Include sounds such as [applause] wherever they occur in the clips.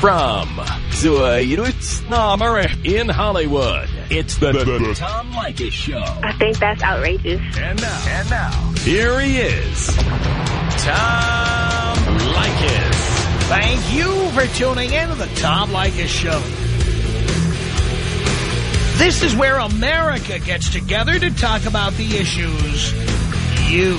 From Zuidootsnammer in Hollywood, it's the, the, the, Tom Leykis Show. I think that's outrageous. And now, and now, here he is, Tom Leykis. Thank you for tuning in to the Tom Leykis Show. This is where America gets together to talk about the issues you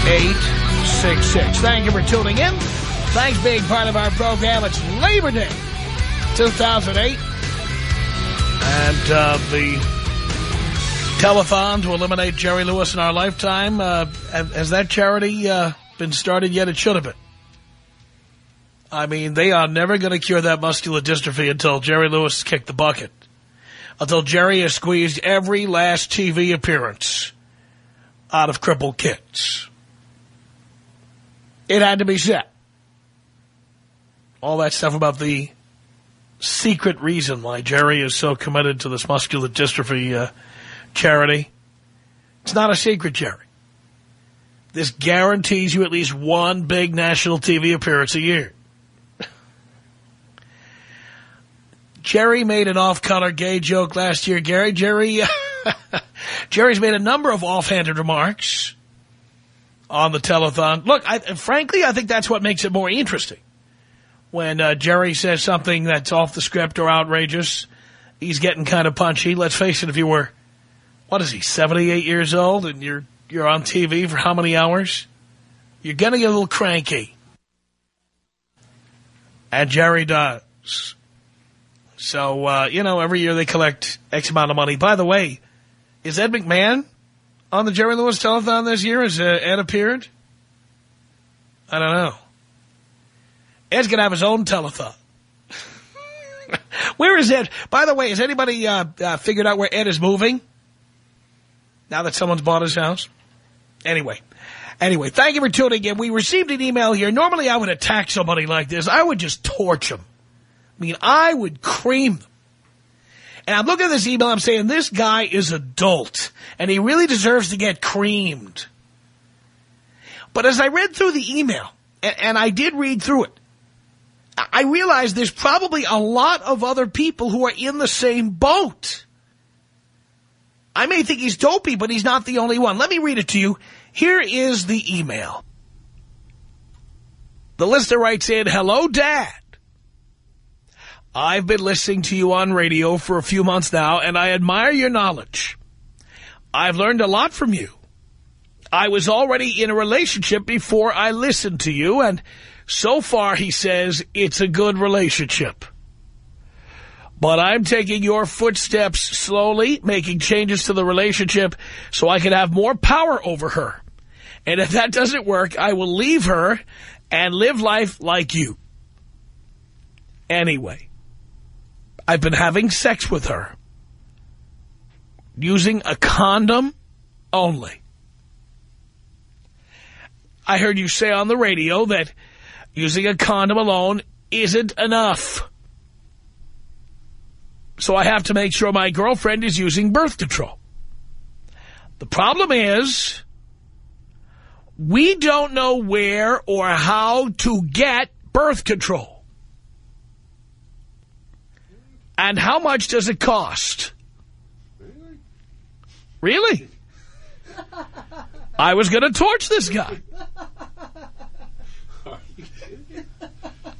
1-800-5800-866. Thank you for tuning in. Thanks for being part of our program. It's Labor Day 2008. And uh, the telethon to eliminate Jerry Lewis in our lifetime, uh, has that charity uh, been started yet? It should have been. I mean, they are never going to cure that muscular dystrophy until Jerry Lewis kicked the bucket. Until Jerry has squeezed every last TV appearance out of crippled kids. It had to be said. All that stuff about the secret reason why Jerry is so committed to this muscular dystrophy uh, charity. It's not a secret, Jerry. This guarantees you at least one big national TV appearance a year. Jerry made an off-color gay joke last year, Gary. Jerry, [laughs] Jerry's made a number of offhanded remarks on the telethon. Look, I, frankly, I think that's what makes it more interesting. When uh, Jerry says something that's off the script or outrageous, he's getting kind of punchy. Let's face it, if you were, what is he, 78 years old and you're you're on TV for how many hours? You're going to get a little cranky. And Jerry does. So, uh, you know, every year they collect X amount of money. By the way, is Ed McMahon on the Jerry Lewis telethon this year? Has uh, Ed appeared? I don't know. Ed's going to have his own telethon. where is Ed? By the way, has anybody uh, uh, figured out where Ed is moving? Now that someone's bought his house? Anyway. Anyway, thank you for tuning in. We received an email here. Normally I would attack somebody like this. I would just torch them. I mean, I would cream them. And I'm looking at this email, I'm saying, this guy is adult, and he really deserves to get creamed. But as I read through the email, and, and I did read through it, I realized there's probably a lot of other people who are in the same boat. I may think he's dopey, but he's not the only one. Let me read it to you. Here is the email. The listener writes in, Hello, Dad. I've been listening to you on radio for a few months now, and I admire your knowledge. I've learned a lot from you. I was already in a relationship before I listened to you, and so far, he says, it's a good relationship. But I'm taking your footsteps slowly, making changes to the relationship so I can have more power over her. And if that doesn't work, I will leave her and live life like you. Anyway, I've been having sex with her using a condom only. I heard you say on the radio that using a condom alone isn't enough. So I have to make sure my girlfriend is using birth control. The problem is we don't know where or how to get birth control. And how much does it cost? Really? I was going to torch this guy.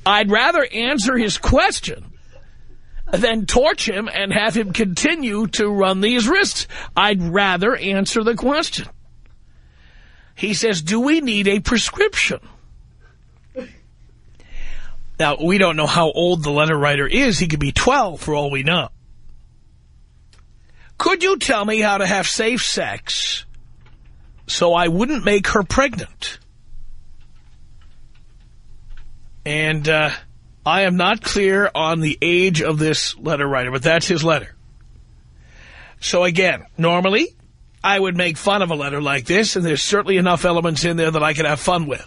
I'd rather answer his question than torch him and have him continue to run these risks. I'd rather answer the question. He says, do we need a prescription? Now, we don't know how old the letter writer is. He could be 12 for all we know. Could you tell me how to have safe sex so I wouldn't make her pregnant? And uh, I am not clear on the age of this letter writer, but that's his letter. So again, normally I would make fun of a letter like this, and there's certainly enough elements in there that I could have fun with.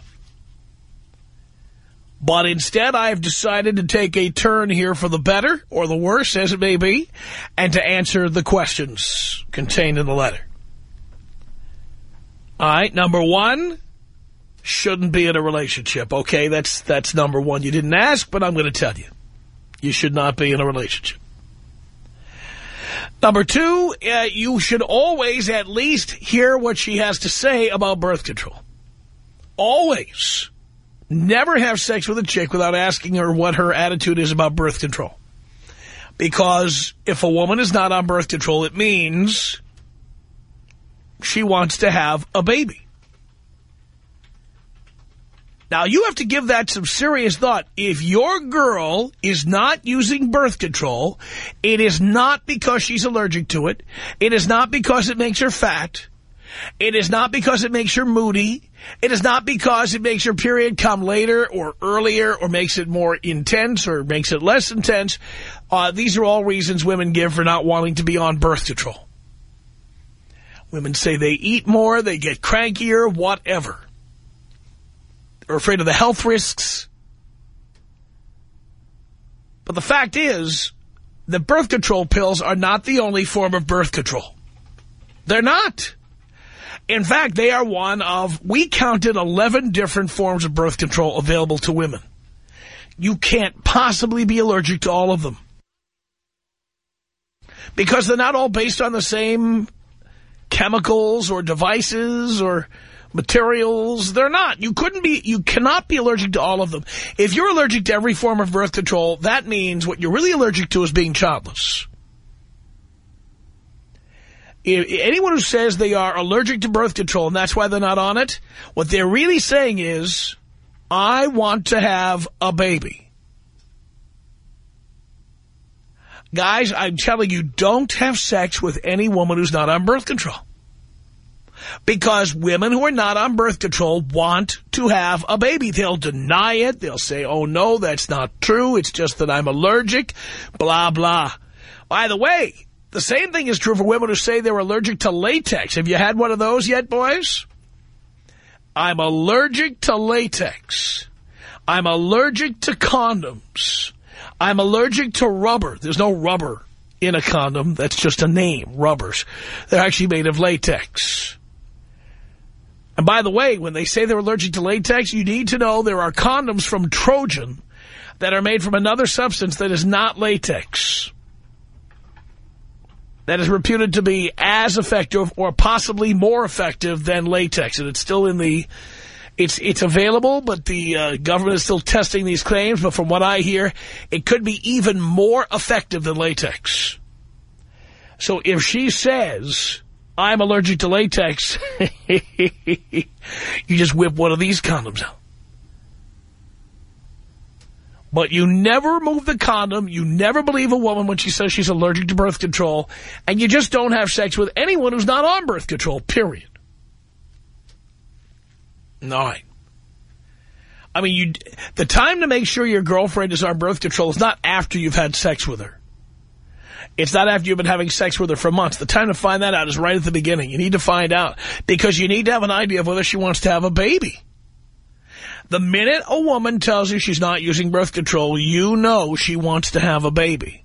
But instead, I have decided to take a turn here for the better, or the worse, as it may be, and to answer the questions contained in the letter. All right, number one, shouldn't be in a relationship. Okay, that's that's number one. You didn't ask, but I'm going to tell you. You should not be in a relationship. Number two, uh, you should always at least hear what she has to say about birth control. Always. Never have sex with a chick without asking her what her attitude is about birth control. Because if a woman is not on birth control, it means she wants to have a baby. Now, you have to give that some serious thought. If your girl is not using birth control, it is not because she's allergic to it. It is not because it makes her fat. It is not because it makes her moody. It is not because it makes your period come later or earlier or makes it more intense or makes it less intense. Uh, these are all reasons women give for not wanting to be on birth control. Women say they eat more, they get crankier, whatever They're afraid of the health risks. But the fact is that birth control pills are not the only form of birth control. They're not. In fact, they are one of, we counted 11 different forms of birth control available to women. You can't possibly be allergic to all of them. Because they're not all based on the same chemicals or devices or materials. They're not. You couldn't be, you cannot be allergic to all of them. If you're allergic to every form of birth control, that means what you're really allergic to is being childless. Anyone who says they are allergic to birth control and that's why they're not on it, what they're really saying is, I want to have a baby. Guys, I'm telling you, don't have sex with any woman who's not on birth control because women who are not on birth control want to have a baby. They'll deny it. They'll say, oh, no, that's not true. It's just that I'm allergic, blah, blah. By the way, the same thing is true for women who say they're allergic to latex. Have you had one of those yet, boys? I'm allergic to latex. I'm allergic to condoms. I'm allergic to rubber. There's no rubber in a condom. That's just a name, rubbers. They're actually made of latex. And by the way, when they say they're allergic to latex, you need to know there are condoms from Trojan that are made from another substance that is not latex. That is reputed to be as effective or possibly more effective than latex. And it's still in the... It's it's available, but the uh, government is still testing these claims. But from what I hear, it could be even more effective than latex. So if she says I'm allergic to latex. [laughs] you just whip one of these condoms out. But you never move the condom. You never believe a woman when she says she's allergic to birth control. And you just don't have sex with anyone who's not on birth control, period. All right. I mean, you, the time to make sure your girlfriend is on birth control is not after you've had sex with her. It's not after you've been having sex with her for months. The time to find that out is right at the beginning. You need to find out because you need to have an idea of whether she wants to have a baby. The minute a woman tells you she's not using birth control, you know she wants to have a baby.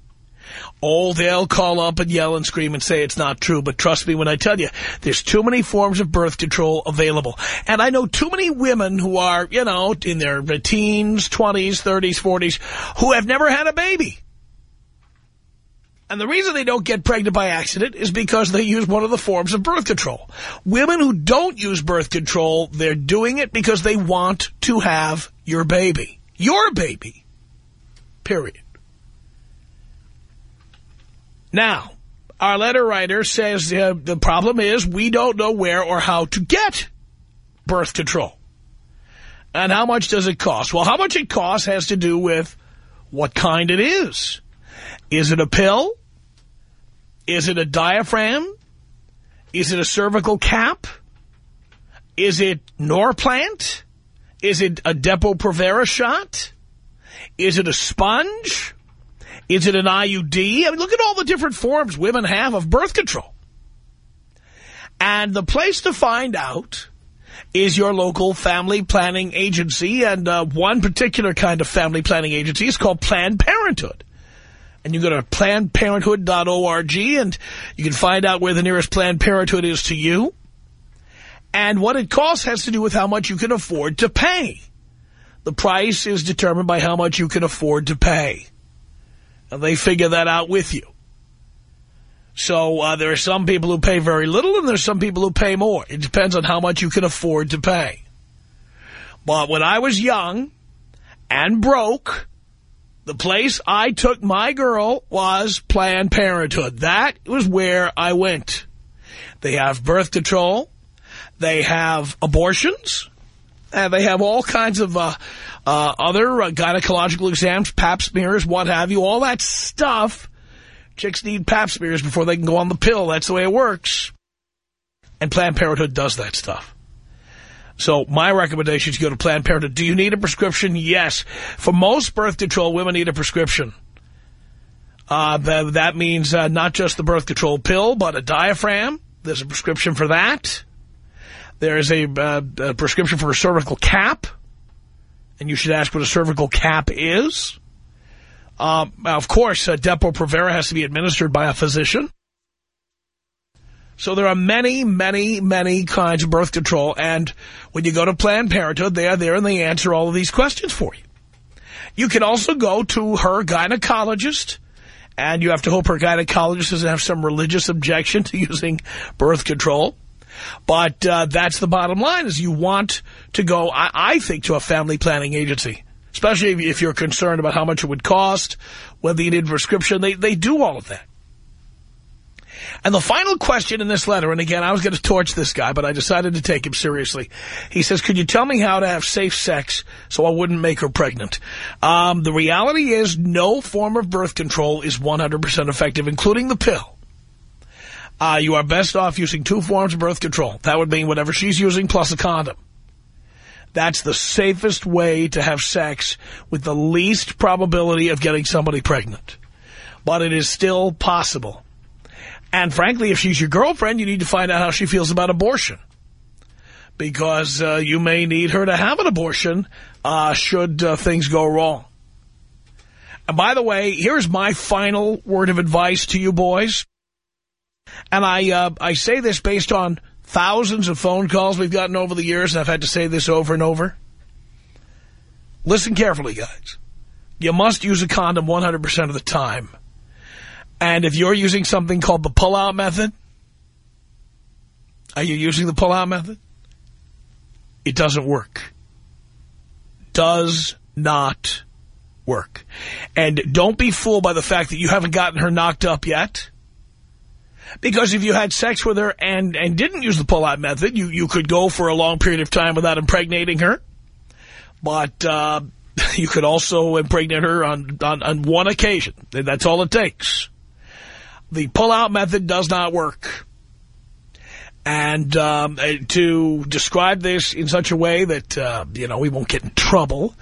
Oh, they'll call up and yell and scream and say it's not true. But trust me when I tell you, there's too many forms of birth control available. And I know too many women who are, you know, in their teens, 20s, 30s, 40s, who have never had a baby. And the reason they don't get pregnant by accident is because they use one of the forms of birth control. Women who don't use birth control, they're doing it because they want to have your baby. Your baby. Period. Now, our letter writer says uh, the problem is we don't know where or how to get birth control. And how much does it cost? Well, how much it costs has to do with what kind it is. Is it a pill? Is it a diaphragm? Is it a cervical cap? Is it Norplant? Is it a Depo-Provera shot? Is it a sponge? Is it an IUD? I mean, look at all the different forms women have of birth control. And the place to find out is your local family planning agency. And uh, one particular kind of family planning agency is called Planned Parenthood. And you go to PlannedParenthood.org and you can find out where the nearest Planned Parenthood is to you. And what it costs has to do with how much you can afford to pay. The price is determined by how much you can afford to pay. And they figure that out with you. So uh, there are some people who pay very little and there's some people who pay more. It depends on how much you can afford to pay. But when I was young and broke, the place I took my girl was Planned Parenthood. That was where I went. They have birth control. They have abortions. And they have all kinds of uh, uh, other uh, gynecological exams, pap smears, what have you, all that stuff Chicks need pap smears before they can go on the pill. That's the way it works. And Planned Parenthood does that stuff. So my recommendation is go to Planned Parenthood. Do you need a prescription? Yes. For most birth control, women need a prescription. Uh, that, that means uh, not just the birth control pill, but a diaphragm. There's a prescription for that. There's a, uh, a prescription for a cervical cap. And you should ask what a cervical cap is. Um, of course, uh, Depo-Provera has to be administered by a physician. So there are many, many, many kinds of birth control. And when you go to Planned Parenthood, they are there and they answer all of these questions for you. You can also go to her gynecologist. And you have to hope her gynecologist doesn't have some religious objection to [laughs] using birth control. But uh, that's the bottom line, is you want to go, I, I think, to a family planning agency especially if you're concerned about how much it would cost, whether you need prescription. They, they do all of that. And the final question in this letter, and again, I was going to torch this guy, but I decided to take him seriously. He says, could you tell me how to have safe sex so I wouldn't make her pregnant? Um, the reality is no form of birth control is 100% effective, including the pill. Uh, you are best off using two forms of birth control. That would mean whatever she's using plus a condom. That's the safest way to have sex with the least probability of getting somebody pregnant. But it is still possible. And frankly, if she's your girlfriend, you need to find out how she feels about abortion. Because uh, you may need her to have an abortion uh, should uh, things go wrong. And by the way, here's my final word of advice to you boys. And I uh, I say this based on thousands of phone calls we've gotten over the years, and I've had to say this over and over. Listen carefully, guys. You must use a condom 100% of the time. And if you're using something called the pull-out method, are you using the pull-out method? It doesn't work. Does not work. And don't be fooled by the fact that you haven't gotten her knocked up yet. Because if you had sex with her and, and didn't use the pull-out method, you, you could go for a long period of time without impregnating her. But uh, [laughs] you could also impregnate her on, on, on one occasion. That's all it takes. The pull-out method does not work. And um, to describe this in such a way that, uh, you know, we won't get in trouble,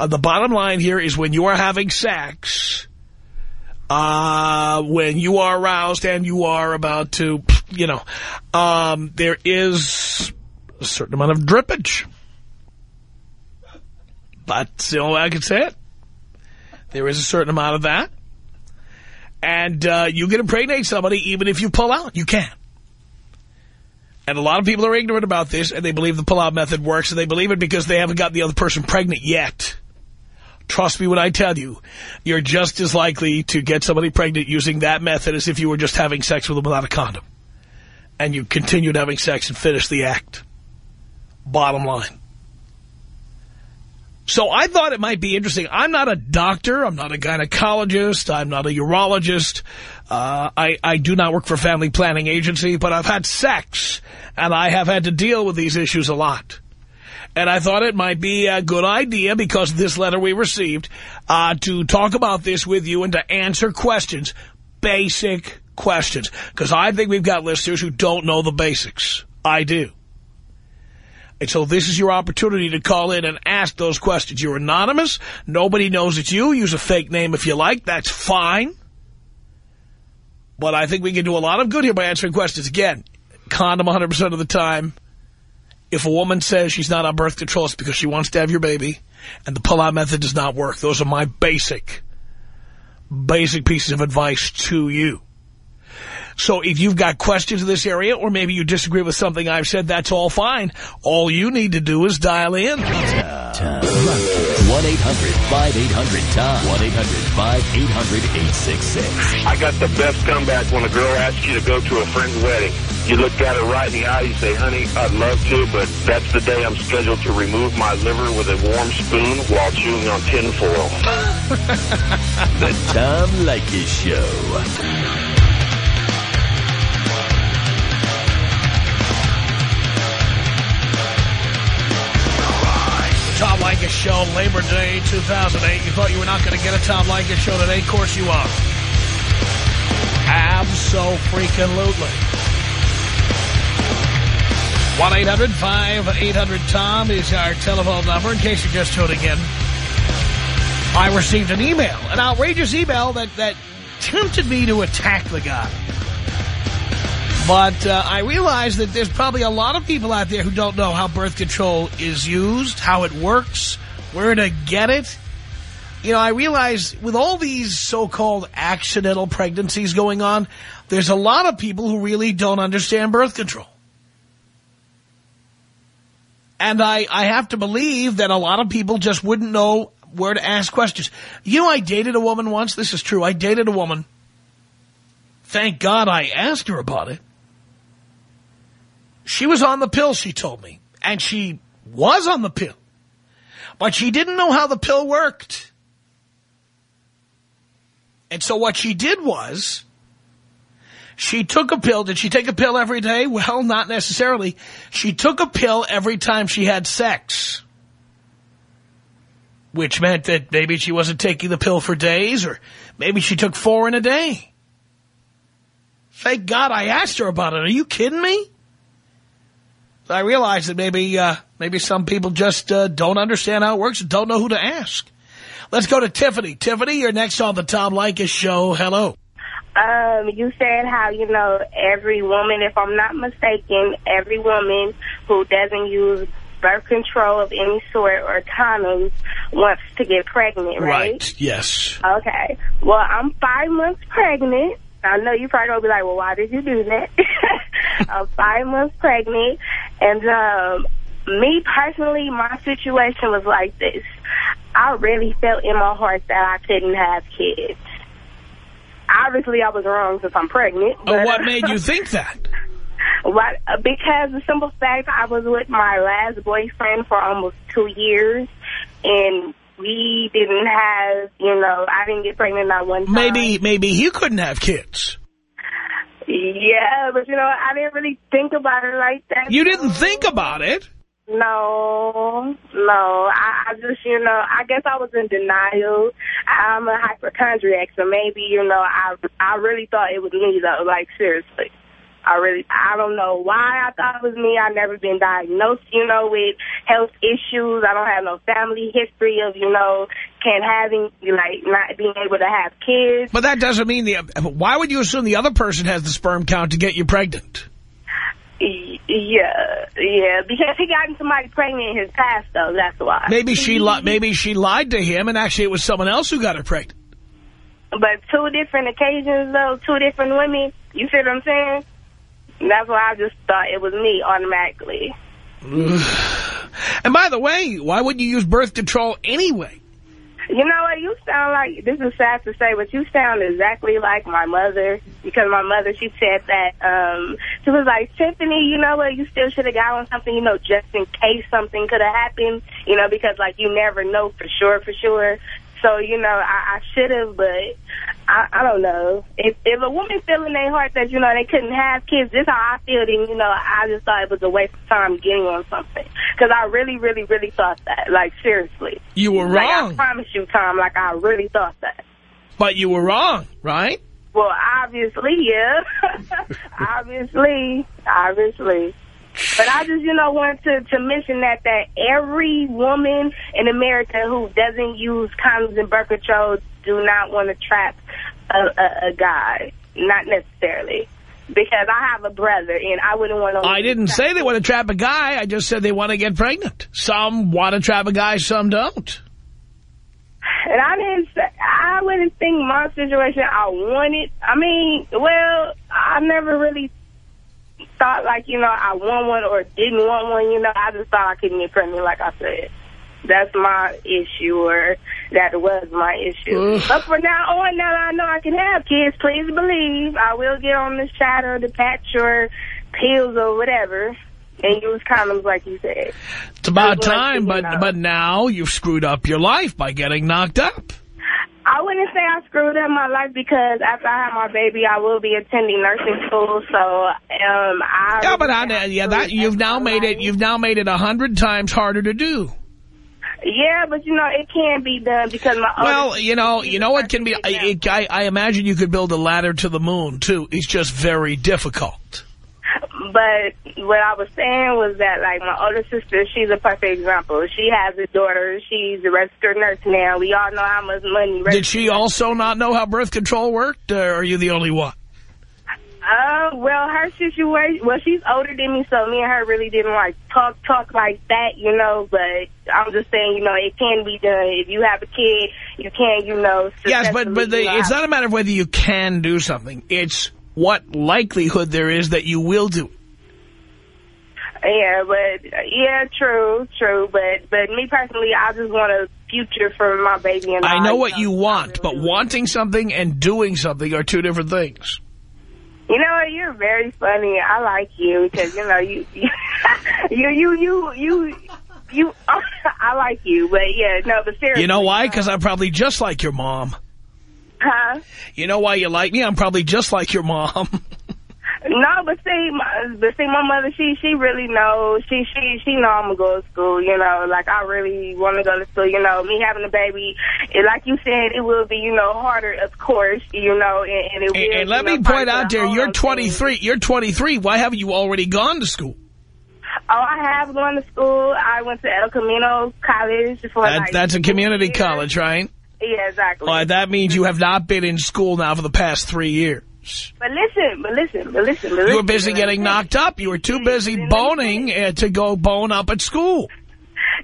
uh, the bottom line here is when you are having sex uh, when you are aroused and you are about to, you know, um, there is a certain amount of drippage. That's the only way I can say it. There is a certain amount of that. And uh, you can impregnate somebody even if you pull out. You can. And a lot of people are ignorant about this, and they believe the pull-out method works, and they believe it because they haven't gotten the other person pregnant yet. Trust me when I tell you, you're just as likely to get somebody pregnant using that method as if you were just having sex with them without a condom. And you continued having sex and finished the act. Bottom line. So I thought it might be interesting. I'm not a doctor. I'm not a gynecologist. I'm not a urologist. Uh, I, I do not work for family planning agency, but I've had sex, and I have had to deal with these issues a lot. And I thought it might be a good idea, because this letter we received, uh, to talk about this with you and to answer questions, basic questions. Because I think we've got listeners who don't know the basics. I do. And so this is your opportunity to call in and ask those questions. You're anonymous. Nobody knows it's you. Use a fake name if you like. That's fine. But I think we can do a lot of good here by answering questions. Again, condom 100% of the time. If a woman says she's not on birth control, it's because she wants to have your baby. And the pull-out method does not work. Those are my basic, basic pieces of advice to you. So if you've got questions in this area, or maybe you disagree with something I've said, that's all fine. All you need to do is dial in. 1-800-5800-TOM. 1-800-5800-866. I got the best comeback when a girl asks you to go to a friend's wedding. You look at her right in the eye, you say, honey, I'd love to, but that's the day I'm scheduled to remove my liver with a warm spoon while chewing on tinfoil. [laughs] The Tom Leykis Show. Leykis Show, Labor Day 2008. You thought you were not going to get a Tom Leykis Show today? Of course you are. Abso-freaking-lutely. 1-800-5800-TOM is our telephone number in case you're just tuning in. I received an email, an outrageous email that, that tempted me to attack the guy. But uh, I realize that there's probably a lot of people out there who don't know how birth control is used, how it works, where to get it. You know, I realize with all these so-called accidental pregnancies going on, there's a lot of people who really don't understand birth control. And I, I have to believe that a lot of people just wouldn't know where to ask questions. You know, I dated a woman once. This is true. I dated a woman. Thank God I asked her about it. She was on the pill, she told me. And she was on the pill. But she didn't know how the pill worked. And so what she did was, she took a pill. Did she take a pill every day? Well, not necessarily. She took a pill every time she had sex. Which meant that maybe she wasn't taking the pill for days, or maybe she took four in a day. Thank God I asked her about it. Are you kidding me? I realize that maybe uh, maybe some people just uh, don't understand how it works and don't know who to ask. Let's go to Tiffany. Tiffany, you're next on the Tom Leykis Show. Hello. Um, you said how, you know, every woman, if I'm not mistaken, every woman who doesn't use birth control of any sort or condoms wants to get pregnant, right? Right, yes. Okay. Well, I'm five months pregnant. I know you probably to be like, well, why did you do that? [laughs] I'm five months pregnant. And um, me personally, my situation was like this. I really felt in my heart that I couldn't have kids. Obviously, I was wrong since I'm pregnant. But, what made you think that? [laughs] What, uh, because the simple fact I was with my last boyfriend for almost two years, and we didn't have, you know, I didn't get pregnant not one time. Maybe maybe he couldn't have kids. Yeah, but, you know, I didn't really think about it like that. You didn't think about it. No, no. I, I just, you know, I guess I was in denial. I'm a hypochondriac, so maybe, you know, I I really thought it was me, though. Like, seriously. I really, I don't know why I thought it was me. I've never been diagnosed, you know, with health issues. I don't have no family history of, you know, can't having, like, not being able to have kids. But that doesn't mean the... Why would you assume the other person has the sperm count to get you pregnant? Yeah, yeah, because he got somebody pregnant in his past, though. That's why. Maybe she li maybe she lied to him, and actually it was someone else who got her pregnant. But two different occasions, though, two different women. You see what I'm saying? That's why I just thought it was me automatically. [sighs] And by the way, why would you use birth control anyway? You know what? You sound like, this is sad to say, but you sound exactly like my mother. Because my mother, she said that, um, she was like, Tiffany, you know what? You still should have got on something, you know, just in case something could have happened. You know, because, like, you never know for sure, for sure. So, you know, I, I should have, but I, I don't know. If, if a woman feel in their heart that, you know, they couldn't have kids, this how I feel, then, you know, I just thought it was a waste of time getting on something. Because I really, really, really thought that. Like, seriously. You were Like, I promise you, Tom, like, I really thought that. but you were wrong, right? Well, obviously, yeah. [laughs] obviously. Obviously. But I just, you know, want to, to mention that, that every woman in America who doesn't use condoms and birth control do not want to trap a, a, a guy. Not necessarily. Because I have a brother, and I wouldn't want to... I didn't say they want to trap a guy. I just said they want to get pregnant. Some want to trap a guy, some don't. And I didn't say, I wouldn't think my situation, I wanted. I mean, well, I never really thought like, you know, I want one or didn't want one, you know. I just thought I couldn't get pregnant, like I said. That's my issue, or that was my issue. But for now on, now that I know I can have kids, please believe I will get on the chat or the patch or pills or whatever and use condoms like you said. It's about time, but but now you've screwed up your life by getting knocked up. I wouldn't say I screwed up my life because after I have my baby, I will be attending nursing school. So, um, I Yeah, but I, yeah, that you've now made it. You've now made it a hundred times harder to do. Yeah, but you know it can be done because my Well, you know, you know what can be. I, it, I, I imagine you could build a ladder to the moon too. It's just very difficult. But what I was saying was that, like, my older sister, she's a perfect example. She has a daughter. She's a registered nurse now. We all know how much money... Did she also not know how birth control worked, or are you the only one? Uh, well, her situation... Well, she's older than me, so me and her really didn't, like, talk talk like that, you know. But I'm just saying, you know, it can be done. If you have a kid, you can, you know... Yes, but but the, successfully, you know, it's not a matter of whether you can do something. It's what likelihood there is that you will do. it. Yeah, but yeah, true, true. But but me personally, I just want a future for my baby and I know what you want, but really- wanting something and doing something are two different things. You know what? You're very funny. I like you because you know [laughs] you you you you you you. [laughs] I like you, but yeah, no, but seriously, You know why? Uh, because I'm probably just like your mom. Huh? You know why you like me? I'm probably just like your mom. [laughs] No, but see, my, but see, my mother, she she really knows. She she she know I'm gonna go to school. You know, like I really want to go to school. You know, me having a baby, it, like you said, it will be you know harder, of course. You know, and, and it will. and, and let you know, me point out there, you're on 23. You're 23. Why haven't you already gone to school? Oh, I have gone to school. I went to El Camino College for That, like that's a community years. college, right? Yeah, exactly. That means you have not been in school now for the past three years. But listen, but listen, but listen, but listen. You were busy getting knocked up. You were too busy boning uh, to go bone up at school.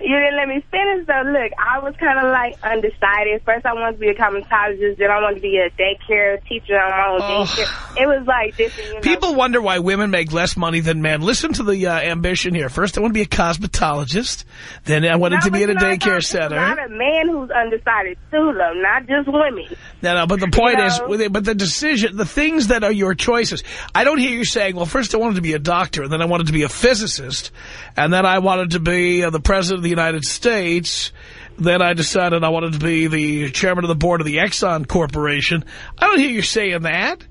You didn't let me finish, though. Look, I was kind of, like, undecided. First, I wanted to be a cosmetologist. Then I wanted to be a daycare teacher on my own Oh. daycare. It was, like, different, you know. People wonder why women make less money than men. Listen to the uh, ambition here. First, I want to be a cosmetologist. Then I wanted No, to be at a daycare there's center. a lot of men who's undecided, too, though, not just women. No, no, but the point You is, know? but the decision, the things that are your choices. I don't hear you saying, well, first I wanted to be a doctor, and then I wanted to be a physicist, and then I wanted to be uh, the president of the United States. Then I decided I wanted to be the chairman of the board of the Exxon Corporation. I don't hear you saying that.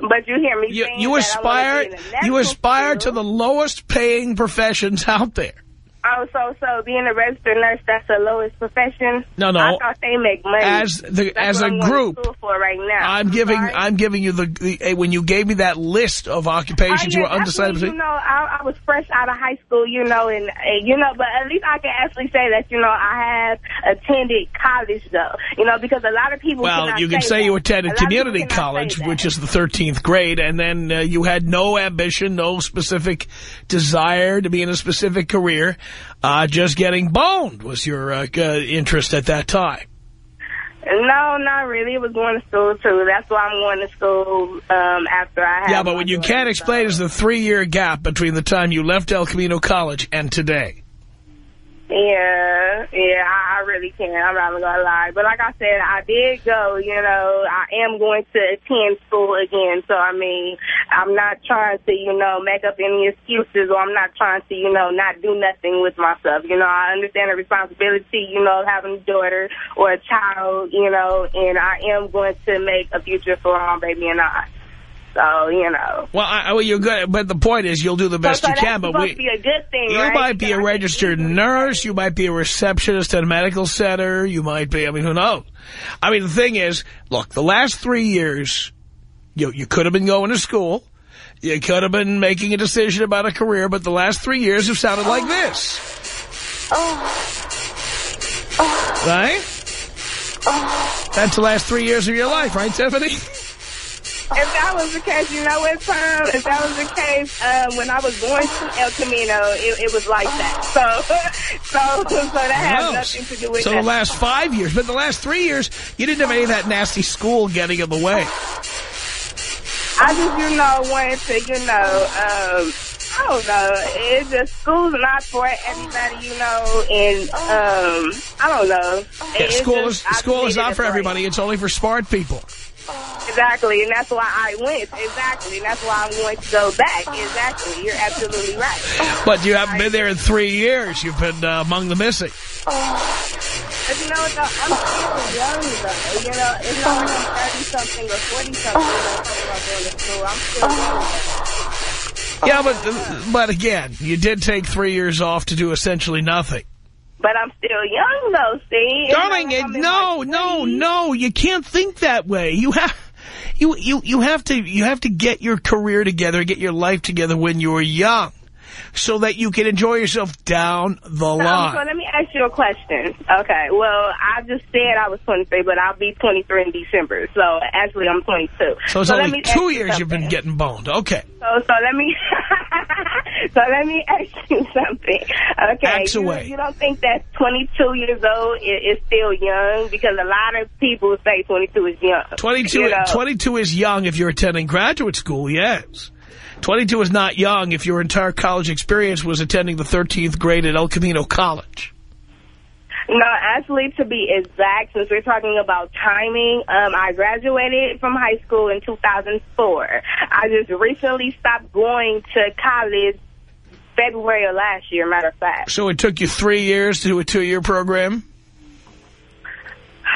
But you hear me You, saying you aspire, wanna be in the you aspire to the lowest paying professions out there. Oh, so, so being a registered nurse, that's the lowest profession? No, no. I thought they make money. As the- That's as a I'm group, for right now. I'm giving, Sorry? I'm giving you the, the when you gave me that list of occupations Oh, you were undecided. You know, I, I was fresh out of high school, you know, and, and, you know, but at least I can actually say that, you know, I have attended college, though. You know, because a lot of people Well, you can say that. you attended lot of people community college, which is the 13th grade, and then uh, you had no ambition, no specific desire to be in a specific career. Uh, just getting boned was your uh, uh, interest at that time. No, not really. It was going to school, too. That's why I'm going to school um, after I have Yeah, but what you can't explain is the three-year gap between the time you left El Camino College and today. Yeah, yeah, I, I really can't. I'm not gonna lie. But like I said, I did go, you know, I am going to attend school again. So, I mean, I'm not trying to, you know, make up any excuses or I'm not trying to, you know, not do nothing with myself. You know, I understand the responsibility, you know, of having a daughter or a child, you know, and I am going to make a future for my baby and I. So, you know. Well, I, well, you're good, but the point is you'll do the best so, so you can. But we, be a good thing, You right? might be a registered nurse. You might be a receptionist at a medical center. You might be, I mean, who knows? I mean, the thing is, look, the last three years, you, you could have been going to school. You could have been making a decision about a career, but the last three years have sounded like this. Oh. oh. Right? That's the last three years of your life, right, Tiffany? If that was the case, you know what, Tom? If that was the case, um, when I was going to El Camino, it, it was like that. So, [laughs] so, so that has No. nothing to do with So that. the last five years, but the last three years, you didn't have any of that nasty school getting in the way. I just, you know, wanted to, you know, um, I don't know. It's just school's not for everybody, you know, and um, I don't know. Yeah, school just- is school is not for everybody. It's only for smart people. Exactly, and that's why I went. Exactly, and that's why I want to go back. Exactly, you're absolutely right. But you haven't been there in three years. You've been uh, among the missing. But you know what, though? I'm still young, though. You know, it's not like I'm 30-something or 40-something when I'm talking about going to school. I'm still young. Yeah, but but again, you did take three years off to do essentially nothing. But I'm still young, though, see? Darling, it, no, no, no. You can't think that way. You have, you, you, you have to, you have to get your career together, get your life together when you're young, so that you can enjoy yourself down the so line. let me ask you a question. Okay, well, I just said I was 23, but I'll be 23 in December. So actually, I'm 22. So it's let only two years you've been getting boned. Okay. So, so let me, [laughs] so let me ask you something. Okay, you, you don't think that 22 years old is, is still young? Because a lot of people say 22 is young. 22, You know? 22 is young if you're attending graduate school, yes. 22 is not young if your entire college experience was attending the 13th grade at El Camino College. No, actually, to be exact, since we're talking about timing, um, I graduated from high school in 2004. I just recently stopped going to college February of last year, matter of fact. So it took you three years to do a two-year program?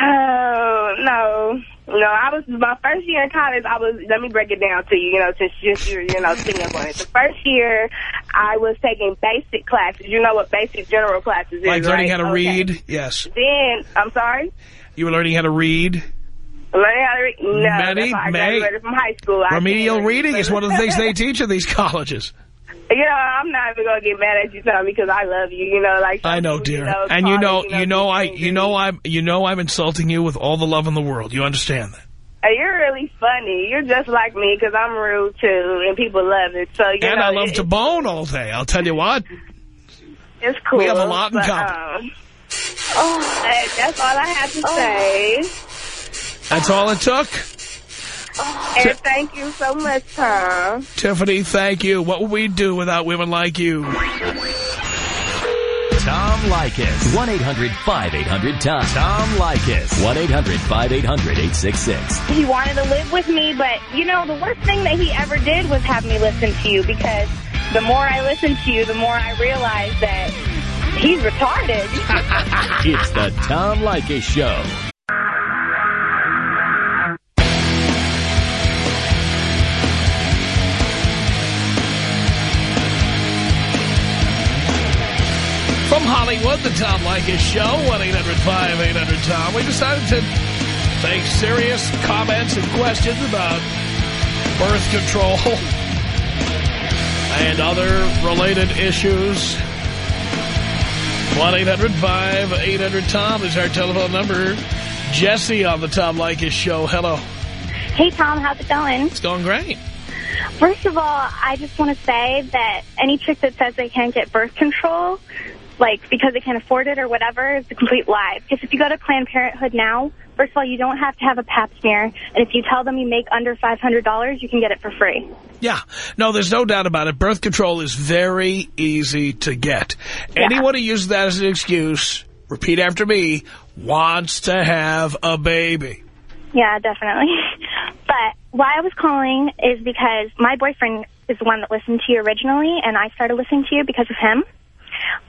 Oh, no. No, I was, my first year in college, I was, let me break it down to you, you know, since just you're, you know, sitting up on it. The first year, I was taking basic classes. You know what basic general classes is, Like learning right? how to Okay. read? Yes. Then, I'm sorry? You were learning how to read? Learning how to read? No, Many, I may- from high school. I Remedial reading is one of the things they teach in these [laughs] colleges. You know, I'm not even gonna get mad at you, Tom, because I love you. You know, like I know, some dear. people, And you know, college, you know, I, you know, I'm, you know, I'm insulting you with all the love in the world. You understand that? Hey, You're really funny. You're just like me because I'm rude too, and people love it. So you And know, I love it, to bone all day. I'll tell you what. It's cool. We have a lot in but, common. Um, oh, hey, that's all I have to say. That's all it took. And thank you so much, Tom. Tiffany, thank you. What would we do without women like you? Tom Leykis. 1-800-5800-TOM. Tom Leykis. 1-800-5800-866. he wanted to live with me, but you know, the worst thing that he ever did was have me listen to you because the more I listen to you, the more I realize that he's retarded. [laughs] It's the Tom Leykis Show. From Hollywood, the Tom Leykis Show, 1-800-5800-TOM. We decided to make serious comments and questions about birth control and other related issues. 1-800-5800-TOM is our telephone number. Jesse on the Tom Leykis Show. Hello. hey, Tom, how's it going? It's going great. First of all, I just want to say that any chick that says they can't get birth control, like because they can't afford it or whatever, is a complete lie. Because if you go to Planned Parenthood now, first of all, you don't have to have a pap smear. And if you tell them you make under $500, you can get it for free. Yeah. No, there's no doubt about it. Birth control is very easy to get. Yeah. Anyone who uses that as an excuse, repeat after me, wants to have a baby. Yeah, definitely. [laughs] But why I was calling is because my boyfriend is the one that listened to you originally, and I started listening to you because of him.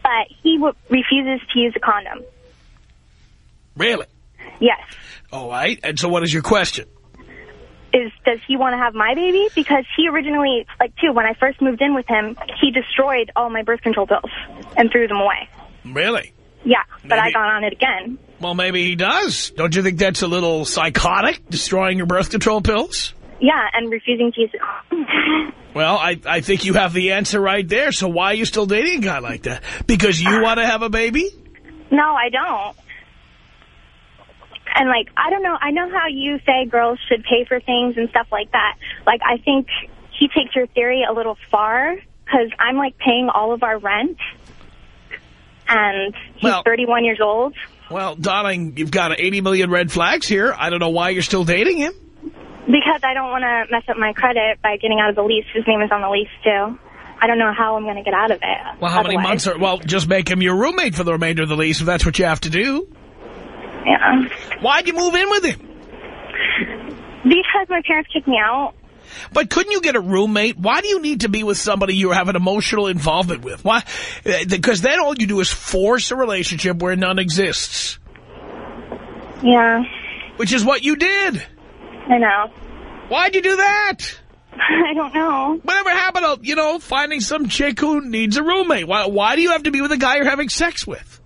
But he w refuses to use a condom. Really? Yes. All right. And so what is your question? Is does he want to have my baby? Because he originally, like, too, when I first moved in with him, he destroyed all my birth control pills and threw them away. Really? Yeah, but I got on it again. Well, maybe he does. Don't you think that's a little psychotic, destroying your birth control pills? Yeah, and refusing to use it. [laughs] Well, I, I think you have the answer right there. So why are you still dating a guy like that? Because you want to have a baby? No, I don't. And, like, I don't know. I know how you say girls should pay for things and stuff like that. Like, I think he takes your theory a little far because I'm, like, paying all of our rent. And he's Well- 31 years old. Well, darling, you've got 80 million red flags here. I don't know why you're still dating him. Because I don't want to mess up my credit by getting out of the lease. His name is on the lease, too. I don't know how I'm going to get out of it. Well, how many months are... Well, just make him your roommate for the remainder of the lease if that's what you have to do. Yeah. Why'd you move in with him? Because my parents kicked me out. But couldn't you get a roommate? Why do you need to be with somebody you have an emotional involvement with? Why? Eh, because then all you do is force a relationship where none exists, Yeah, which is what you did. I know. Why'd you do that? [laughs] I don't know. Whatever happened to, you know, finding some chick who needs a roommate? Why, why do you have to be with a guy you're having sex with?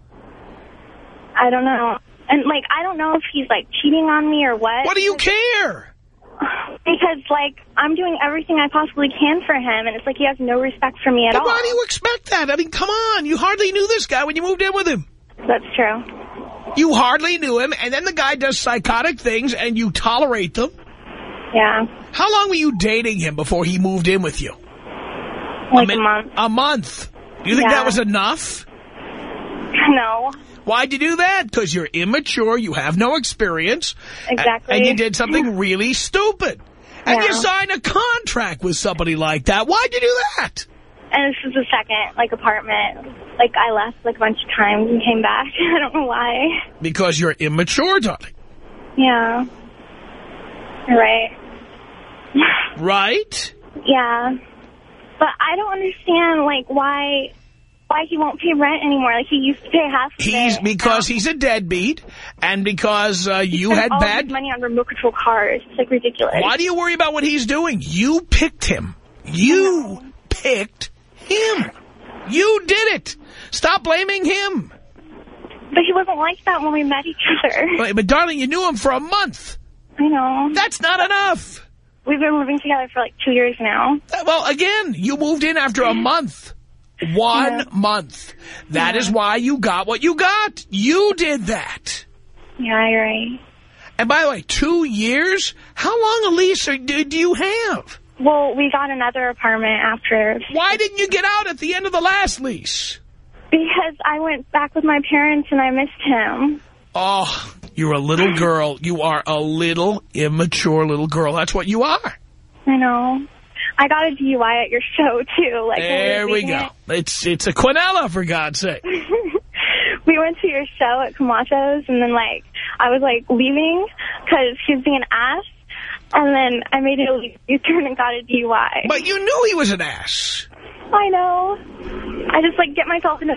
I don't know. And, like, I don't know if he's, like, cheating on me or what. What do you care? Because, like, I'm doing everything I possibly can for him, and it's like he has no respect for me at But all. why do you expect that? I mean, come on. You hardly knew this guy when you moved in with him. That's true. You hardly knew him, and then the guy does psychotic things, and you tolerate them. Yeah. How long were you dating him before he moved in with you? Like mi- a month. A month. Do you think Yeah. that was enough? No. Why'd you do that? Because you're immature, you have no experience. Exactly. And you did something really stupid. And you Yeah. signed a contract with somebody like that. Why'd you do that? And this is the second, like, apartment. Like, I left, like, a bunch of times and came back. [laughs] I don't know why. Because you're immature, darling. Yeah. You're right. Right? Yeah. But I don't understand, like, why why he won't pay rent anymore. Like, he used to pay half He's because he's a deadbeat, and because uh, you had all bad money on remote control cars. It's, like, ridiculous. Why do you worry about what he's doing? You picked him. You picked him. You did it. Stop blaming him. But he wasn't like that when we met each other. But, but darling, you knew him for a month. I know. That's not enough. We've been living together for, like, two years now. Uh, Well, again, you moved in after a month. One Yeah. month. That is Yeah. why you got what you got. You did that. Yeah, you're right. And by the way, two years? How long a lease do you have? Well, we got another apartment after Why didn't you get out at the end of the last lease? because I went back with my parents and I missed him. Oh, you're a little [clears throat] girl. You are a little immature little girl. That's what you are. I know. I got a DUI at your show, too. Like There we go. it. It's it's a Quinella, for God's sake. [laughs] we went to your show at Camacho's, and then, like, I was, like, leaving because he was being an ass. And then I made a U-turn and got a DUI. But you knew he was an ass. I know. I just, like, get myself into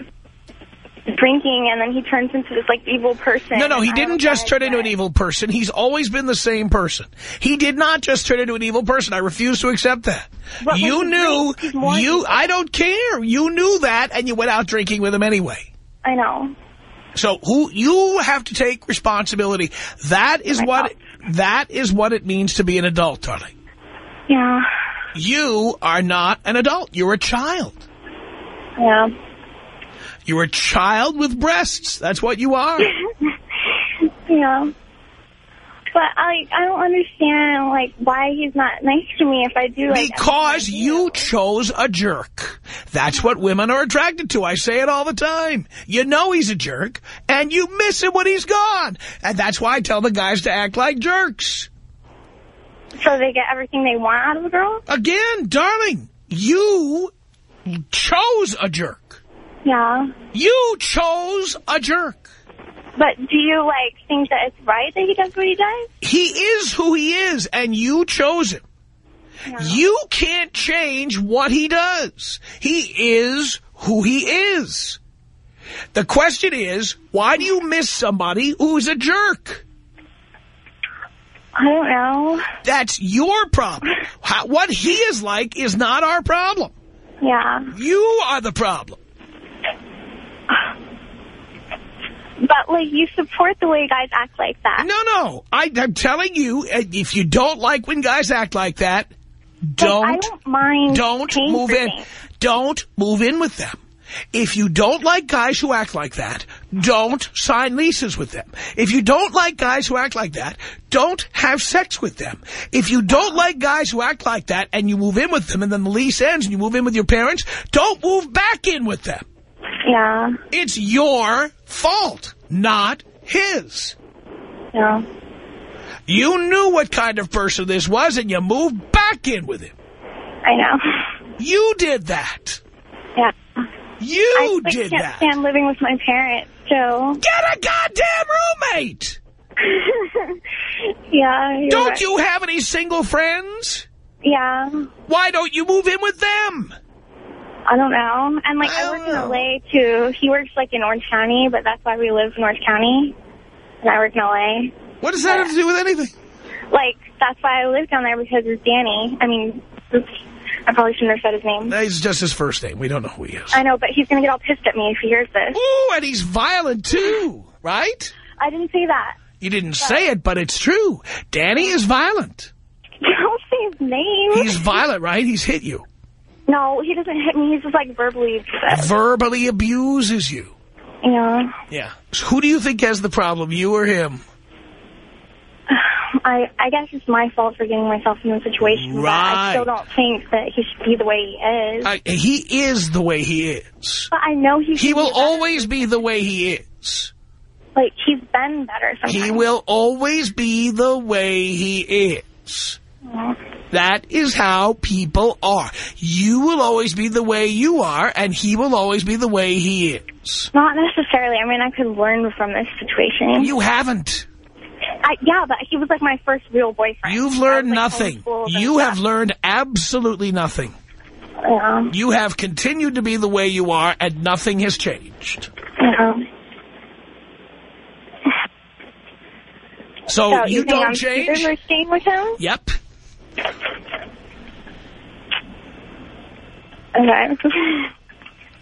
drinking, and then he turns into this, like, evil person. No, no, he didn't just turn into an evil person. He's always been the same person. He did not just turn into an evil person. I refuse to accept that. But you knew, drinks, he's more you. I don't care. You knew that, and you went out drinking with him anyway. I know. So who you have to take responsibility. That is what fault. that is what it means to be an adult, darling. Yeah. You are not an adult. You're a child. Yeah. You're a child with breasts. That's what you are. [laughs] Yeah. But I I don't understand like why he's not nice to me if I do like Because you chose a jerk. That's what women are attracted to. I say it all the time. You know he's a jerk, and you miss him when he's gone. And that's why I tell the guys to act like jerks. so they get everything they want out of a girl. Again, darling, you chose a jerk. Yeah. You chose a jerk. But do you like think that it's right that he does what he does? He is who he is, and you chose him. Yeah. You can't change what he does. He is who he is. The question is, why do you miss somebody who's a jerk? I don't know. That's your problem. [laughs] How, what he is like is not our problem. Yeah. You are the problem. But like you support the way guys act like that. No, no. I, I'm telling you, uh, if you don't like when guys act like that, Don't, I don't mind don't move in. things. Don't move in with them. If you don't like guys who act like that, don't sign leases with them. If you don't like guys who act like that, don't have sex with them. If you don't like guys who act like that and you move in with them and then the lease ends and you move in with your parents, don't move back in with them. Yeah. It's your fault, not his. Yeah. You knew what kind of person this was and you moved back in with him. I know. You did that. Yeah. You I like, did can't that. stand living with my parents, so. Get a goddamn roommate. [laughs] yeah. Don't right. you have any single friends? Yeah. Why don't you move in with them? I don't know. And, like, I I, work don't in. L.A., too. He works, like, in Orange County, but that's why we live in Orange County. And I work in L.A. What does that have to do with anything? Like, that's why I live down there, because it's Danny. I mean, oops, I probably shouldn't have said his name. It's just his first name. We don't know who he is. I know, but he's going to get all pissed at me if he hears this. Ooh, and he's violent, too, right? I didn't say that. You didn't say it, but it's true. Danny is violent. [laughs] Don't say his name. He's violent, right? He's hit you. No, he doesn't hit me. He's just, like, verbally abusive. Verbally abuses you. Yeah. Yeah. So who do you think has the problem, you or him? [sighs] I I guess it's my fault for getting myself in the situation. But I still don't think that he should be the way he is. I, he is the way he is. but I know he He will be always be the way he is. Like, he's been better sometimes. He will always be the way he is. That is how people are. You will always be the way you are, and he will always be the way he is. Not necessarily. I mean, I could learn from this situation. You haven't. I, yeah, but he was like my first real boyfriend. You've learned was, like, nothing. You have stuff. learned absolutely nothing. Yeah. You have continued to be the way you are, and nothing has changed. Yeah. So, So you think don't I'm change? staying with him? Yep. Okay.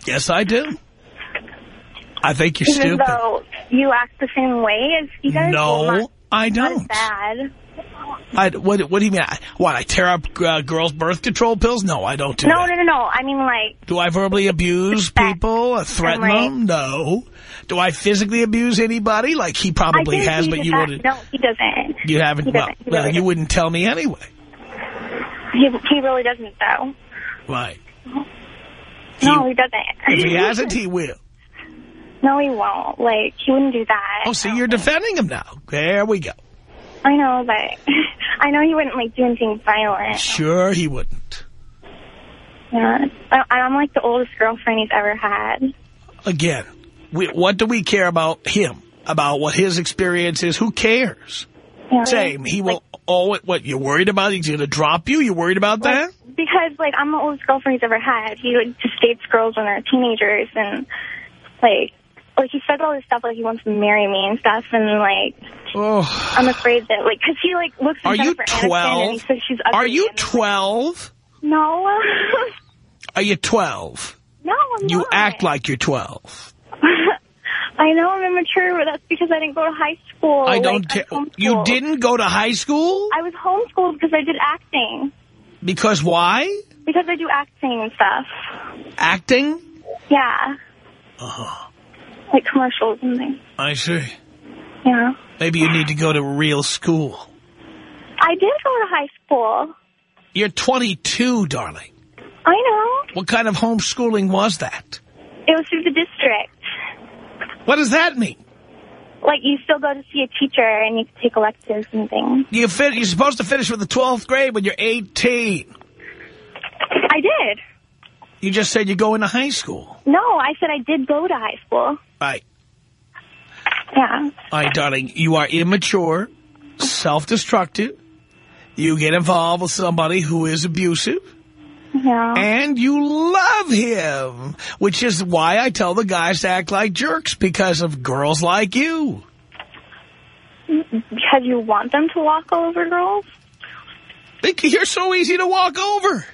Yes, I do. I think you're Even stupid. though you act the same way as you guys. No, not, I don't. bad. I, what, what do you mean? I, what, I tear up uh, girls' birth control pills? No, I don't do No, that. no, no, no. I mean, like, Do I verbally abuse people or threaten them? No. Do I physically abuse anybody? Like he probably has, he but you that. wouldn't. No, he doesn't. You haven't. He Well, doesn't. He well, you wouldn't tell me anyway. He, he really doesn't, though. Right. no, he doesn't. If he hasn't, he will. no, he won't. Like, he wouldn't do that. Oh, see, you're defending him now. There we go. I know, but [laughs] I know he wouldn't, like, do anything violent. Sure, he wouldn't. Yeah. I- I'm, like, the oldest girlfriend he's ever had. Again, we, what do we care about him? About what his experience is? Who cares? Yeah. Same. He will. Oh, what? You're worried about? He's going to drop you? You're worried about that? Because, like, I'm the oldest girlfriend he's ever had. He like, just dates girls when they're teenagers, and, like, like, he says all this stuff like he wants to marry me and stuff, and, like, Oh, I'm afraid that, like, because he, like, looks at are you Jennifer Aniston and he 12? says she's ugly. Are you and, 12? No. Are you 12? no, I'm You not. act like you're 12. [laughs] I know I'm immature, but that's because I didn't go to high I don't care. You didn't go to high school? I was homeschooled because I did acting. Because why? Because I do acting and stuff. Acting? Yeah. Uh-huh. Like commercials and things. I see. Yeah. Maybe you need to go to real school. I did go to high school. You're 22, darling. I know. What kind of homeschooling was that? It was through the district. What does that mean? Like, you still go to see a teacher and you can take electives and things. You fin you're supposed to finish with the 12th grade when you're 18. I did. You just said you go into high school. No, I said I did go to high school. Right. Yeah. All right, darling, you are immature, self-destructive. You get involved with somebody who is abusive. Yeah. And you love him, which is why I tell the guys to act like jerks, because of girls like you. Because you want them to walk all over girls? You're so easy to walk over.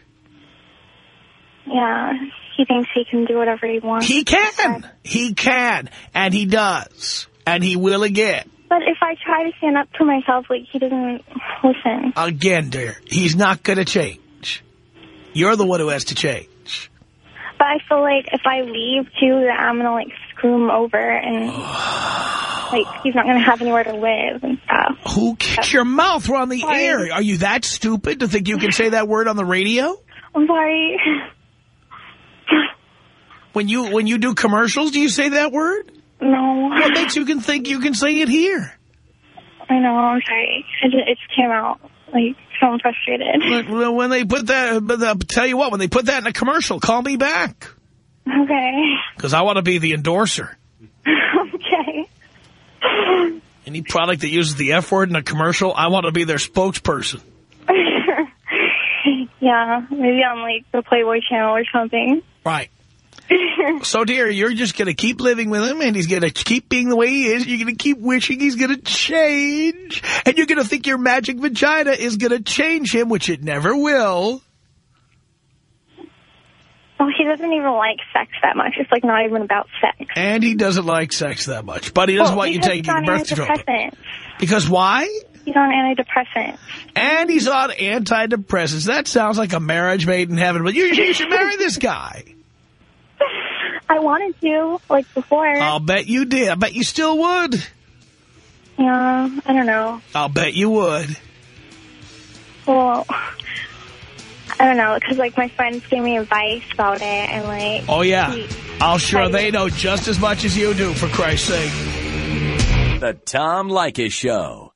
Yeah. He thinks he can do whatever he wants. He can. He can. And he does. And he will again. But if I try to stand up for myself, like, he doesn't listen. Again, dear. He's not going to change. You're the one who has to change. But I feel like if I leave, too, that I'm going to, like, screw him over and, [sighs] like, he's not going to have anywhere to live and stuff. Who kicked your mouth? We're on the Sorry. air. Are you that stupid to think you can say that word on the radio? I'm sorry. When you when you do commercials, do you say that word? No. What makes you can think you can say it here? I know, I'm sorry. It just came out, like, so frustrated. When, when they put that, but I'll tell you what, when they put that in a commercial, call me back. Okay. Because I want to be the endorser. [laughs] okay. Any product that uses the F word in a commercial, I want to be their spokesperson. [laughs] yeah, maybe on, like, the Playboy channel or something. Right. [laughs] So, dear, you're just going to keep living with him, and he's going to keep being the way he is. You're going to keep wishing he's going to change. And you're going to think your magic vagina is going to change him, which it never will. Well, he doesn't even like sex that much. It's, like, not even about sex. And he doesn't like sex that much. But he doesn't Well, want you taking birth control. Because why? He's on antidepressants. And he's on antidepressants. That sounds like a marriage made in heaven. But you, you should marry this guy. I wanted to, like, before. I'll bet you did. I bet you still would. yeah, I don't know. I'll bet you would. Well, I don't know, because, like, my friends gave me advice about it, and, like... Oh, yeah. he- I'll sure they know just as much as you do, for Christ's sake. The Tom Leykis Show.